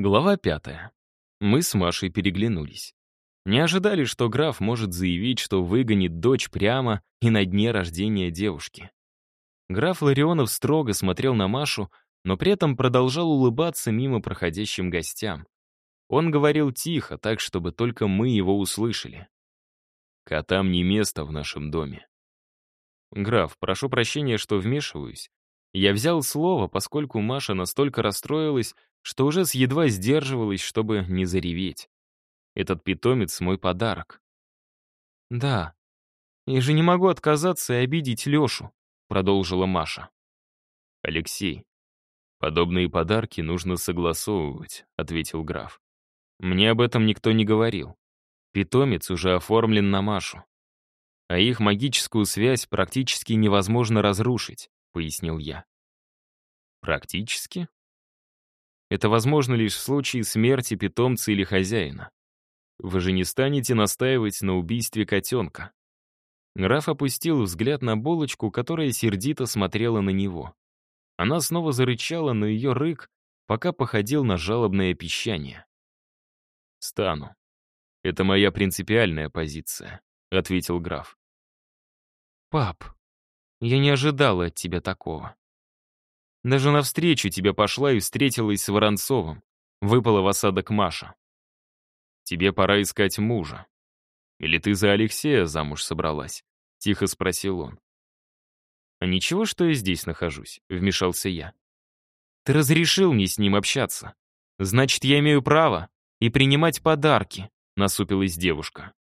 Глава пятая. Мы с Машей переглянулись. Не ожидали, что граф может заявить, что выгонит дочь прямо и на дне рождения девушки. Граф Ларионов строго смотрел на Машу, но при этом продолжал улыбаться мимо проходящим гостям. Он говорил тихо, так, чтобы только мы его услышали. «Котам не место в нашем доме». «Граф, прошу прощения, что вмешиваюсь. Я взял слово, поскольку Маша настолько расстроилась, что уже с едва сдерживалась, чтобы не зареветь. Этот питомец — мой подарок. «Да, я же не могу отказаться и обидеть Лешу», — продолжила Маша. «Алексей, подобные подарки нужно согласовывать», — ответил граф. «Мне об этом никто не говорил. Питомец уже оформлен на Машу. А их магическую связь практически невозможно разрушить», — пояснил я. «Практически?» Это возможно лишь в случае смерти питомца или хозяина. Вы же не станете настаивать на убийстве котенка. Граф опустил взгляд на булочку, которая сердито смотрела на него. Она снова зарычала, но ее рык пока походил на жалобное пищание. «Стану. Это моя принципиальная позиция», — ответил граф. «Пап, я не ожидала от тебя такого. Даже навстречу тебе пошла и встретилась с Воронцовым. Выпала в осадок Маша. Тебе пора искать мужа. Или ты за Алексея замуж собралась? Тихо спросил он. «А ничего, что я здесь нахожусь?» — вмешался я. «Ты разрешил мне с ним общаться. Значит, я имею право и принимать подарки», — насупилась девушка.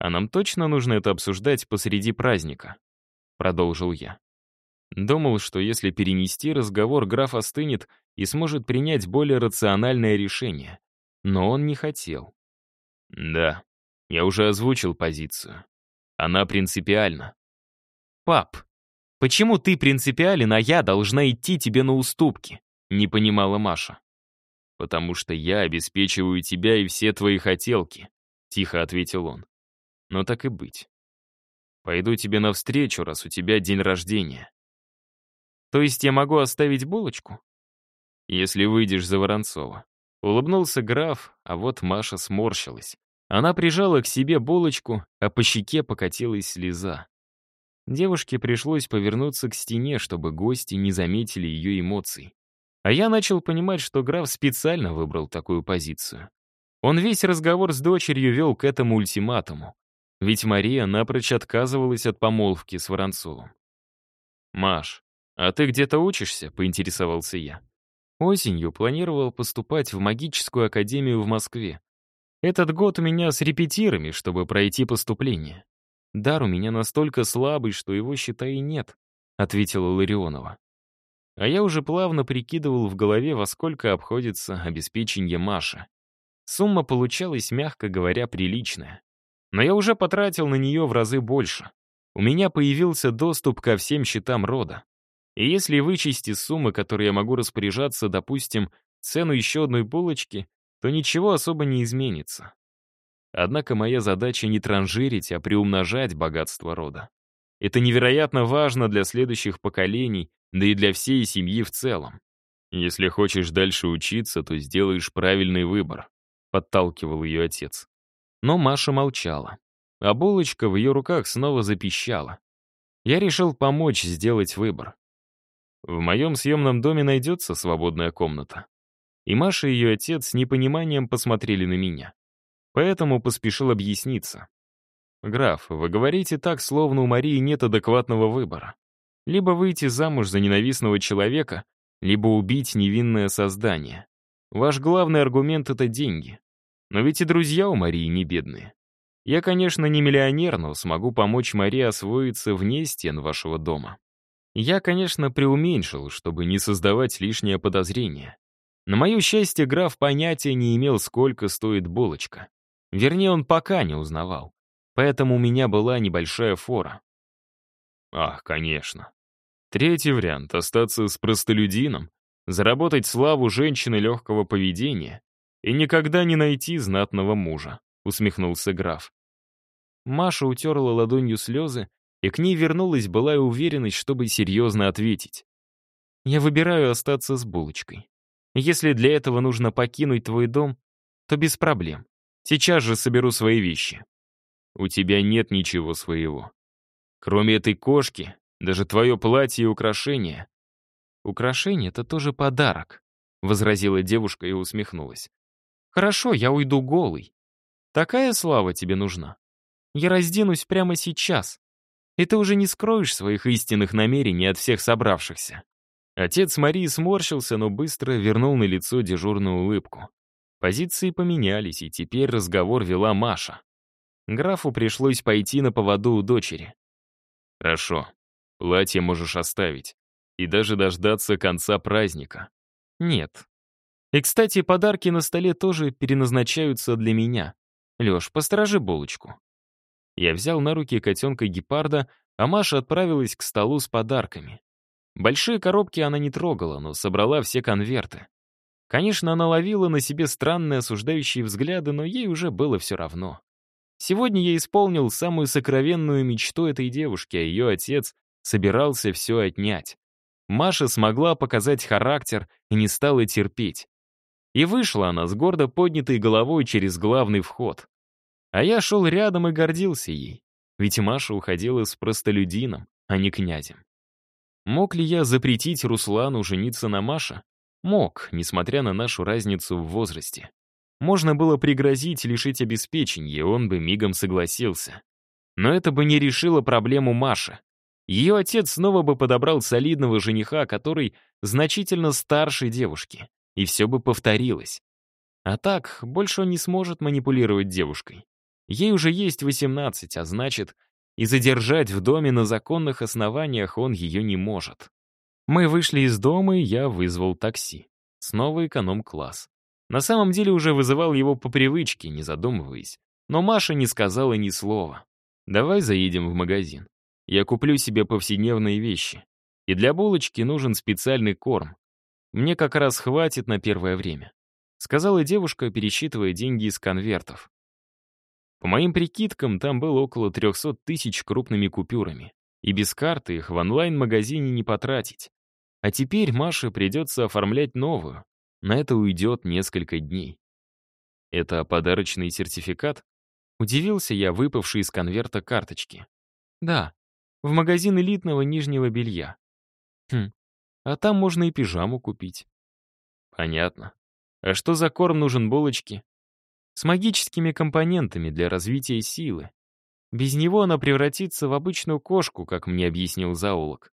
«А нам точно нужно это обсуждать посреди праздника?» — продолжил я. Думал, что если перенести разговор, граф остынет и сможет принять более рациональное решение. Но он не хотел. Да, я уже озвучил позицию. Она принципиальна. «Пап, почему ты принципиален, а я должна идти тебе на уступки?» — не понимала Маша. «Потому что я обеспечиваю тебя и все твои хотелки», — тихо ответил он. «Но так и быть. Пойду тебе навстречу, раз у тебя день рождения. То есть я могу оставить булочку? Если выйдешь за Воронцова. Улыбнулся граф, а вот Маша сморщилась. Она прижала к себе булочку, а по щеке покатилась слеза. Девушке пришлось повернуться к стене, чтобы гости не заметили ее эмоций. А я начал понимать, что граф специально выбрал такую позицию. Он весь разговор с дочерью вел к этому ультиматуму. Ведь Мария напрочь отказывалась от помолвки с Воронцовым. «Маш, «А ты где-то учишься?» — поинтересовался я. Осенью планировал поступать в магическую академию в Москве. Этот год у меня с репетирами, чтобы пройти поступление. Дар у меня настолько слабый, что его, считай, нет», — ответила Ларионова. А я уже плавно прикидывал в голове, во сколько обходится обеспечение Маши. Сумма получалась, мягко говоря, приличная. Но я уже потратил на нее в разы больше. У меня появился доступ ко всем счетам рода. И если вычесть из суммы, которой я могу распоряжаться, допустим, цену еще одной булочки, то ничего особо не изменится. Однако моя задача не транжирить, а приумножать богатство рода. Это невероятно важно для следующих поколений, да и для всей семьи в целом. «Если хочешь дальше учиться, то сделаешь правильный выбор», — подталкивал ее отец. Но Маша молчала, а булочка в ее руках снова запищала. Я решил помочь сделать выбор. В моем съемном доме найдется свободная комната. И Маша и ее отец с непониманием посмотрели на меня. Поэтому поспешил объясниться. «Граф, вы говорите так, словно у Марии нет адекватного выбора. Либо выйти замуж за ненавистного человека, либо убить невинное создание. Ваш главный аргумент — это деньги. Но ведь и друзья у Марии не бедные. Я, конечно, не миллионер, но смогу помочь Марии освоиться вне стен вашего дома. Я, конечно, преуменьшил, чтобы не создавать лишнее подозрение. На мое счастье, граф понятия не имел, сколько стоит булочка. Вернее, он пока не узнавал. Поэтому у меня была небольшая фора. Ах, конечно. Третий вариант — остаться с простолюдином, заработать славу женщины легкого поведения и никогда не найти знатного мужа, усмехнулся граф. Маша утерла ладонью слезы и к ней вернулась былая уверенность, чтобы серьезно ответить. Я выбираю остаться с булочкой. Если для этого нужно покинуть твой дом, то без проблем. Сейчас же соберу свои вещи. У тебя нет ничего своего. Кроме этой кошки, даже твое платье и украшения. Украшение — это тоже подарок, — возразила девушка и усмехнулась. Хорошо, я уйду голый. Такая слава тебе нужна. Я разденусь прямо сейчас, и ты уже не скроешь своих истинных намерений от всех собравшихся. Отец Марии сморщился, но быстро вернул на лицо дежурную улыбку. Позиции поменялись, и теперь разговор вела Маша. Графу пришлось пойти на поводу у дочери. «Хорошо, платье можешь оставить. И даже дождаться конца праздника». «Нет. И, кстати, подарки на столе тоже переназначаются для меня. Лёш, посторожи булочку». Я взял на руки котенка гепарда, а Маша отправилась к столу с подарками. Большие коробки она не трогала, но собрала все конверты. Конечно, она ловила на себе странные осуждающие взгляды, но ей уже было все равно. Сегодня я исполнил самую сокровенную мечту этой девушки, а ее отец собирался все отнять. Маша смогла показать характер и не стала терпеть. И вышла она с гордо поднятой головой через главный вход. А я шел рядом и гордился ей. Ведь Маша уходила с простолюдином, а не князем. Мог ли я запретить Руслану жениться на Маше? Мог, несмотря на нашу разницу в возрасте. Можно было пригрозить лишить обеспечения, он бы мигом согласился. Но это бы не решило проблему Маши. Ее отец снова бы подобрал солидного жениха, который значительно старше девушки, и все бы повторилось. А так, больше он не сможет манипулировать девушкой. Ей уже есть 18, а значит, и задержать в доме на законных основаниях он ее не может. Мы вышли из дома, и я вызвал такси. Снова эконом-класс. На самом деле уже вызывал его по привычке, не задумываясь. Но Маша не сказала ни слова. «Давай заедем в магазин. Я куплю себе повседневные вещи. И для булочки нужен специальный корм. Мне как раз хватит на первое время», — сказала девушка, пересчитывая деньги из конвертов. По моим прикидкам, там было около 300 тысяч крупными купюрами. И без карты их в онлайн-магазине не потратить. А теперь Маше придется оформлять новую. На это уйдет несколько дней. Это подарочный сертификат? Удивился я, выпавший из конверта карточки. Да, в магазин элитного нижнего белья. Хм, а там можно и пижаму купить. Понятно. А что за корм нужен булочке? С магическими компонентами для развития силы. Без него она превратится в обычную кошку, как мне объяснил зоолог.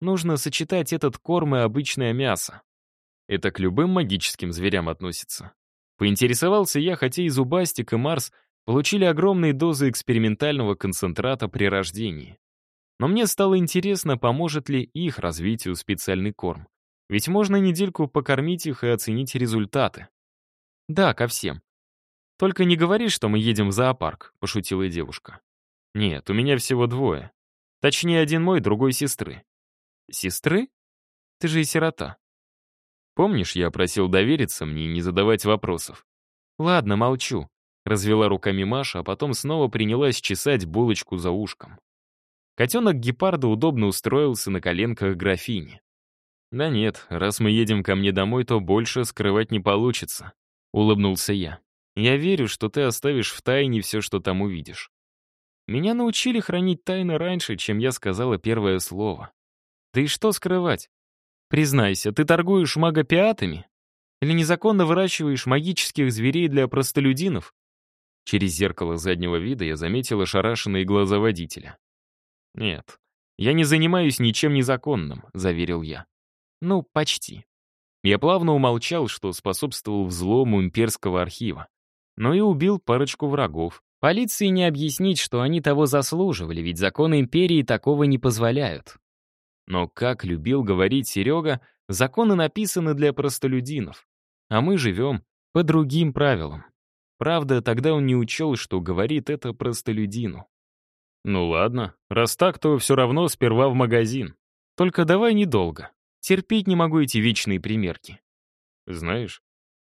Нужно сочетать этот корм и обычное мясо. Это к любым магическим зверям относится. Поинтересовался я, хотя и Зубастик, и Марс получили огромные дозы экспериментального концентрата при рождении. Но мне стало интересно, поможет ли их развитию специальный корм. Ведь можно недельку покормить их и оценить результаты. Да, ко всем. «Только не говори, что мы едем в зоопарк», — пошутила девушка. «Нет, у меня всего двое. Точнее, один мой, другой сестры». «Сестры? Ты же и сирота». «Помнишь, я просил довериться мне и не задавать вопросов?» «Ладно, молчу», — развела руками Маша, а потом снова принялась чесать булочку за ушком. Котенок гепарда удобно устроился на коленках графини. «Да нет, раз мы едем ко мне домой, то больше скрывать не получится», — улыбнулся я. Я верю, что ты оставишь в тайне все, что там увидишь. Меня научили хранить тайны раньше, чем я сказала первое слово. Да и что скрывать? Признайся, ты торгуешь магопиатами? Или незаконно выращиваешь магических зверей для простолюдинов? Через зеркало заднего вида я заметил ошарашенные глаза водителя. «Нет, я не занимаюсь ничем незаконным», — заверил я. «Ну, почти». Я плавно умолчал, что способствовал взлому имперского архива но и убил парочку врагов. Полиции не объяснить, что они того заслуживали, ведь законы империи такого не позволяют. Но, как любил говорить Серега, законы написаны для простолюдинов, а мы живем по другим правилам. Правда, тогда он не учел, что говорит это простолюдину. «Ну ладно, раз так, то все равно сперва в магазин. Только давай недолго. Терпеть не могу эти вечные примерки». «Знаешь,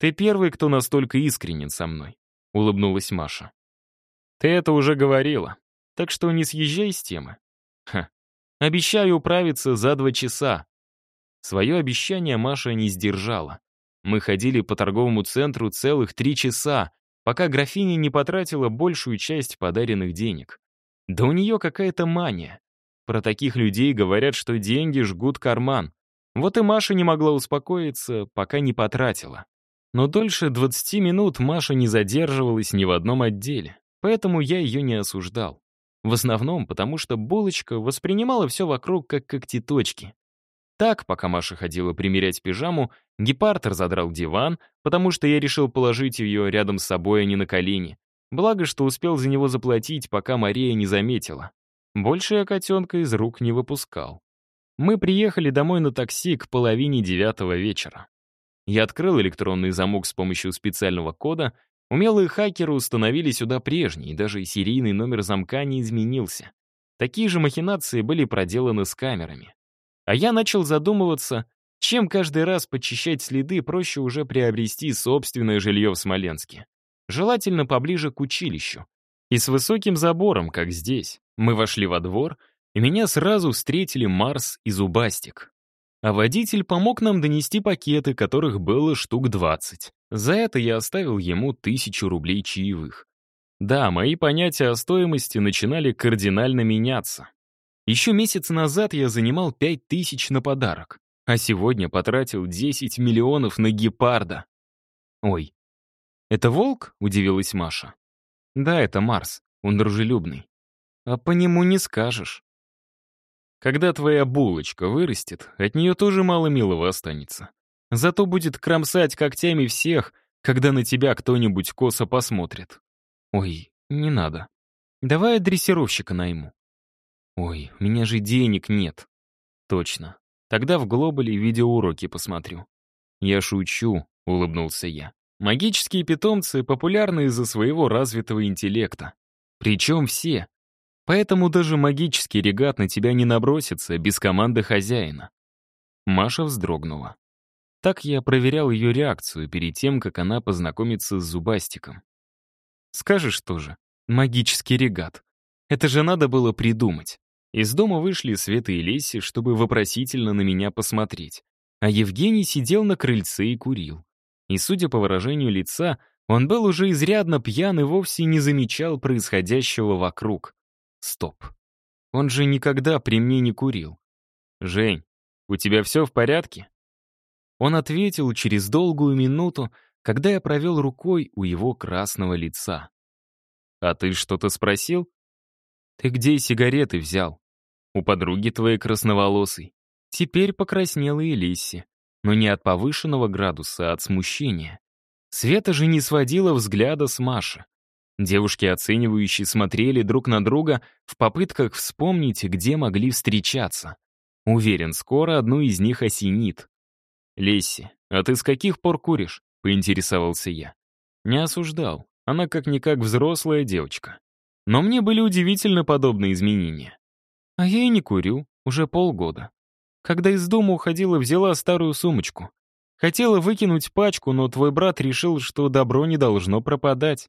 «Ты первый, кто настолько искренен со мной», — улыбнулась Маша. «Ты это уже говорила, так что не съезжай с темы». «Ха, обещаю управиться за два часа». Свое обещание Маша не сдержала. Мы ходили по торговому центру целых три часа, пока графиня не потратила большую часть подаренных денег. Да у нее какая-то мания. Про таких людей говорят, что деньги жгут карман. Вот и Маша не могла успокоиться, пока не потратила. Но дольше 20 минут Маша не задерживалась ни в одном отделе, поэтому я ее не осуждал. В основном потому, что булочка воспринимала все вокруг как когтеточки. Так, пока Маша ходила примерять пижаму, гепард разодрал диван, потому что я решил положить ее рядом с собой, а не на колени. Благо, что успел за него заплатить, пока Мария не заметила. Больше я котенка из рук не выпускал. Мы приехали домой на такси к половине девятого вечера. Я открыл электронный замок с помощью специального кода. Умелые хакеры установили сюда прежний, и даже серийный номер замка не изменился. Такие же махинации были проделаны с камерами. А я начал задумываться, чем каждый раз подчищать следы проще уже приобрести собственное жилье в Смоленске. Желательно поближе к училищу. И с высоким забором, как здесь. Мы вошли во двор, и меня сразу встретили Марс и Зубастик. А водитель помог нам донести пакеты, которых было штук 20. За это я оставил ему тысячу рублей чаевых. Да, мои понятия о стоимости начинали кардинально меняться. Еще месяц назад я занимал 5 тысяч на подарок, а сегодня потратил 10 миллионов на гепарда. Ой, «Это волк?» — удивилась Маша. «Да, это Марс. Он дружелюбный. А по нему не скажешь». Когда твоя булочка вырастет, от нее тоже мало милого останется. Зато будет кромсать когтями всех, когда на тебя кто-нибудь косо посмотрит. Ой, не надо. Давай дрессировщика найму. Ой, у меня же денег нет. Точно. Тогда в Глобале видеоуроки посмотрю. Я шучу, улыбнулся я. Магические питомцы популярны из-за своего развитого интеллекта. Причем все. Поэтому даже магический регат на тебя не набросится без команды хозяина. Маша вздрогнула. Так я проверял ее реакцию перед тем, как она познакомится с Зубастиком. Скажешь тоже, магический регат. Это же надо было придумать. Из дома вышли Света и Леси, чтобы вопросительно на меня посмотреть. А Евгений сидел на крыльце и курил. И, судя по выражению лица, он был уже изрядно пьян и вовсе не замечал происходящего вокруг. Стоп. Он же никогда при мне не курил. «Жень, у тебя все в порядке?» Он ответил через долгую минуту, когда я провел рукой у его красного лица. «А ты что-то спросил?» «Ты где сигареты взял?» «У подруги твоей красноволосой». Теперь покраснела и но не от повышенного градуса, а от смущения. Света же не сводила взгляда с Маши. Девушки, оценивающие, смотрели друг на друга в попытках вспомнить, где могли встречаться. Уверен, скоро одну из них осенит. «Лесси, а ты с каких пор куришь?» — поинтересовался я. Не осуждал. Она как-никак взрослая девочка. Но мне были удивительно подобные изменения. А я и не курю, уже полгода. Когда из дома уходила, взяла старую сумочку. Хотела выкинуть пачку, но твой брат решил, что добро не должно пропадать.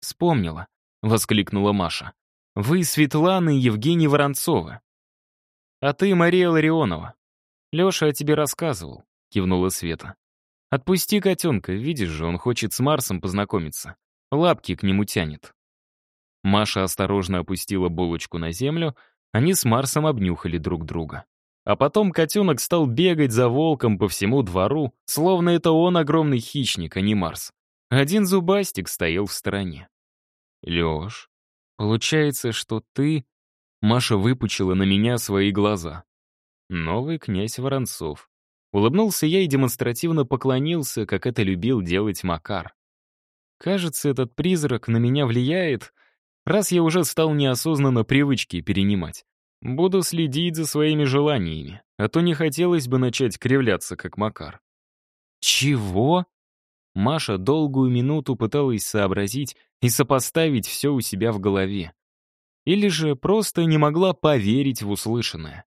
«Вспомнила», — воскликнула Маша. «Вы Светлана и Евгений Воронцовы». «А ты Мария Ларионова». «Леша о тебе рассказывал», — кивнула Света. «Отпусти котенка, видишь же, он хочет с Марсом познакомиться. Лапки к нему тянет». Маша осторожно опустила булочку на землю, они с Марсом обнюхали друг друга. А потом котенок стал бегать за волком по всему двору, словно это он огромный хищник, а не Марс. Один зубастик стоял в стороне. «Лёш, получается, что ты...» Маша выпучила на меня свои глаза. Новый князь Воронцов. Улыбнулся я и демонстративно поклонился, как это любил делать Макар. Кажется, этот призрак на меня влияет, раз я уже стал неосознанно привычки перенимать. Буду следить за своими желаниями, а то не хотелось бы начать кривляться, как Макар. Чего? Маша долгую минуту пыталась сообразить и сопоставить все у себя в голове. Или же просто не могла поверить в услышанное.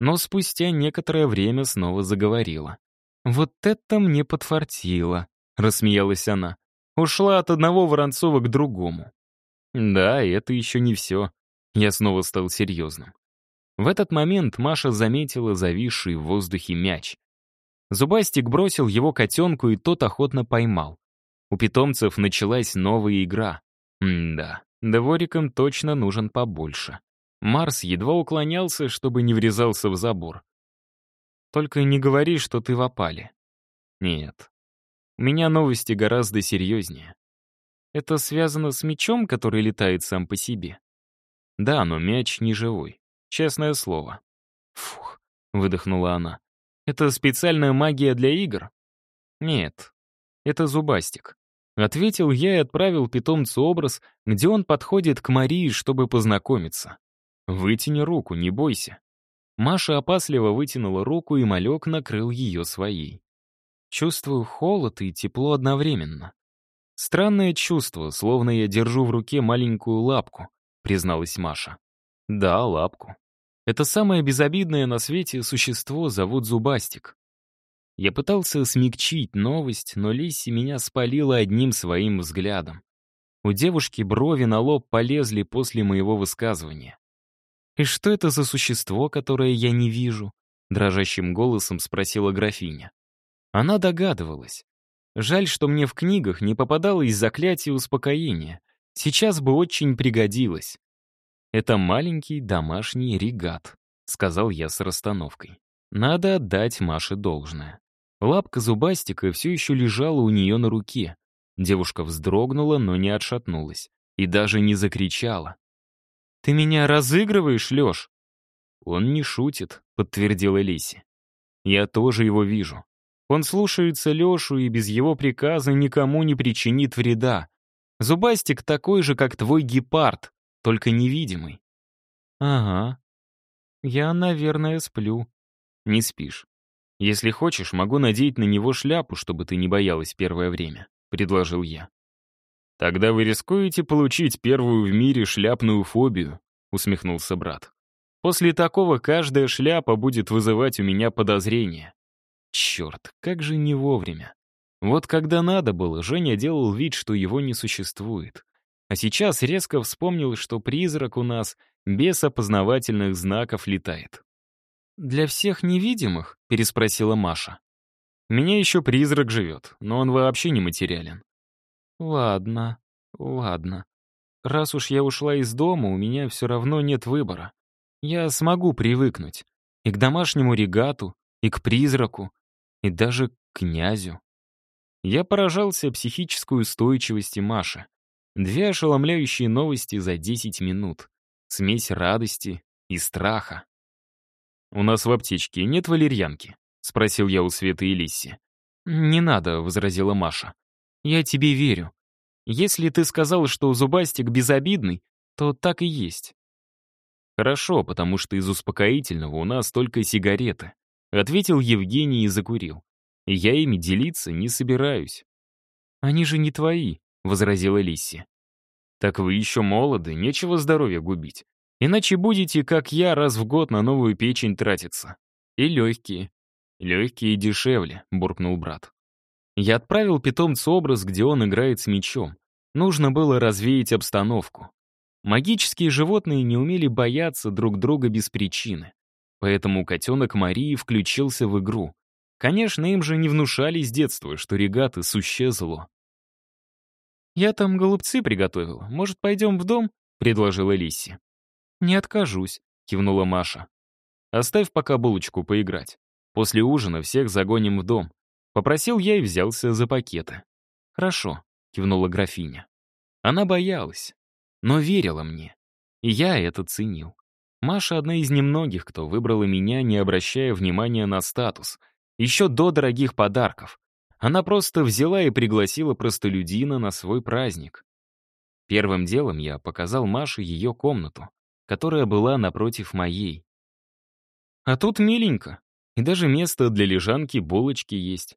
Но спустя некоторое время снова заговорила. «Вот это мне подфартило», — рассмеялась она. Ушла от одного Воронцова к другому. Да, и это еще не все. Я снова стал серьезным. В этот момент Маша заметила зависший в воздухе мяч. Зубастик бросил его котенку, и тот охотно поймал. У питомцев началась новая игра. М-да, дворикам точно нужен побольше. Марс едва уклонялся, чтобы не врезался в забор. «Только не говори, что ты в опале». «Нет. У меня новости гораздо серьезнее. Это связано с мечом, который летает сам по себе?» «Да, но мяч не живой. Честное слово». «Фух», — выдохнула она. «Это специальная магия для игр?» «Нет, это зубастик. Ответил я и отправил питомцу образ, где он подходит к Марии, чтобы познакомиться. «Вытяни руку, не бойся». Маша опасливо вытянула руку, и малек накрыл ее своей. Чувствую холод и тепло одновременно. Странное чувство, словно я держу в руке маленькую лапку, призналась Маша. Да, лапку. Это самое безобидное на свете существо зовут Зубастик. Я пытался смягчить новость, но Лисси меня спалила одним своим взглядом. У девушки брови на лоб полезли после моего высказывания. «И что это за существо, которое я не вижу?» — дрожащим голосом спросила графиня. Она догадывалась. Жаль, что мне в книгах не попадалось заклятие успокоения. Сейчас бы очень пригодилось. «Это маленький домашний регат», — сказал я с расстановкой. Надо отдать Маше должное. Лапка зубастика все еще лежала у нее на руке. Девушка вздрогнула, но не отшатнулась. И даже не закричала. «Ты меня разыгрываешь, Леш?» «Он не шутит», — подтвердила Лиси. «Я тоже его вижу. Он слушается Лешу и без его приказа никому не причинит вреда. Зубастик такой же, как твой гепард, только невидимый». «Ага. Я, наверное, сплю». «Не спишь. «Если хочешь, могу надеть на него шляпу, чтобы ты не боялась первое время», — предложил я. «Тогда вы рискуете получить первую в мире шляпную фобию», — усмехнулся брат. «После такого каждая шляпа будет вызывать у меня подозрения». Черт, как же не вовремя. Вот когда надо было, Женя делал вид, что его не существует. А сейчас резко вспомнил, что призрак у нас без опознавательных знаков летает. «Для всех невидимых?» — переспросила Маша. «У меня еще призрак живет, но он вообще не материален». «Ладно, ладно. Раз уж я ушла из дома, у меня все равно нет выбора. Я смогу привыкнуть. И к домашнему регату, и к призраку, и даже к князю». Я поражался психической устойчивости Маши. Две ошеломляющие новости за 10 минут. Смесь радости и страха. «У нас в аптечке нет валерьянки?» — спросил я у Светы и Лисси. «Не надо», — возразила Маша. «Я тебе верю. Если ты сказал, что зубастик безобидный, то так и есть». «Хорошо, потому что из успокоительного у нас только сигареты», — ответил Евгений и закурил. «Я ими делиться не собираюсь». «Они же не твои», — возразила Лисси. «Так вы еще молоды, нечего здоровья губить. Иначе будете, как я, раз в год на новую печень тратиться. И легкие. Легкие и дешевле, буркнул брат. Я отправил питомцу образ, где он играет с мечом. Нужно было развеять обстановку. Магические животные не умели бояться друг друга без причины. Поэтому котенок Марии включился в игру. Конечно, им же не внушали с детства, что регаты — сущее. «Я там голубцы приготовила. Может, пойдем в дом?» — предложила Лисси. «Не откажусь», — кивнула Маша. «Оставь пока булочку поиграть. После ужина всех загоним в дом». Попросил я и взялся за пакеты. «Хорошо», — кивнула графиня. Она боялась, но верила мне. И я это ценил. Маша одна из немногих, кто выбрала меня, не обращая внимания на статус. Еще до дорогих подарков. Она просто взяла и пригласила простолюдина на свой праздник. Первым делом я показал Маше ее комнату которая была напротив моей. А тут миленько, и даже место для лежанки булочки есть.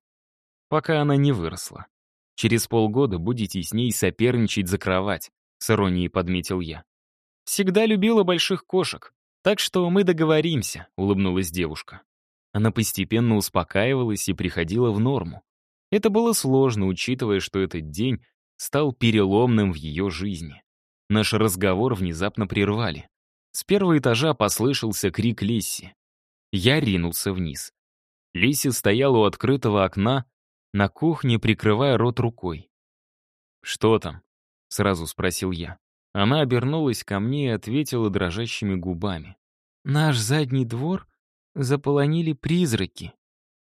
Пока она не выросла. Через полгода будете с ней соперничать за кровать, с иронией подметил я. Всегда любила больших кошек, так что мы договоримся, улыбнулась девушка. Она постепенно успокаивалась и приходила в норму. Это было сложно, учитывая, что этот день стал переломным в ее жизни. Наш разговор внезапно прервали. С первого этажа послышался крик Лесси. Я ринулся вниз. Лиси стояла у открытого окна, на кухне, прикрывая рот рукой. «Что там?» — сразу спросил я. Она обернулась ко мне и ответила дрожащими губами. «Наш задний двор заполонили призраки.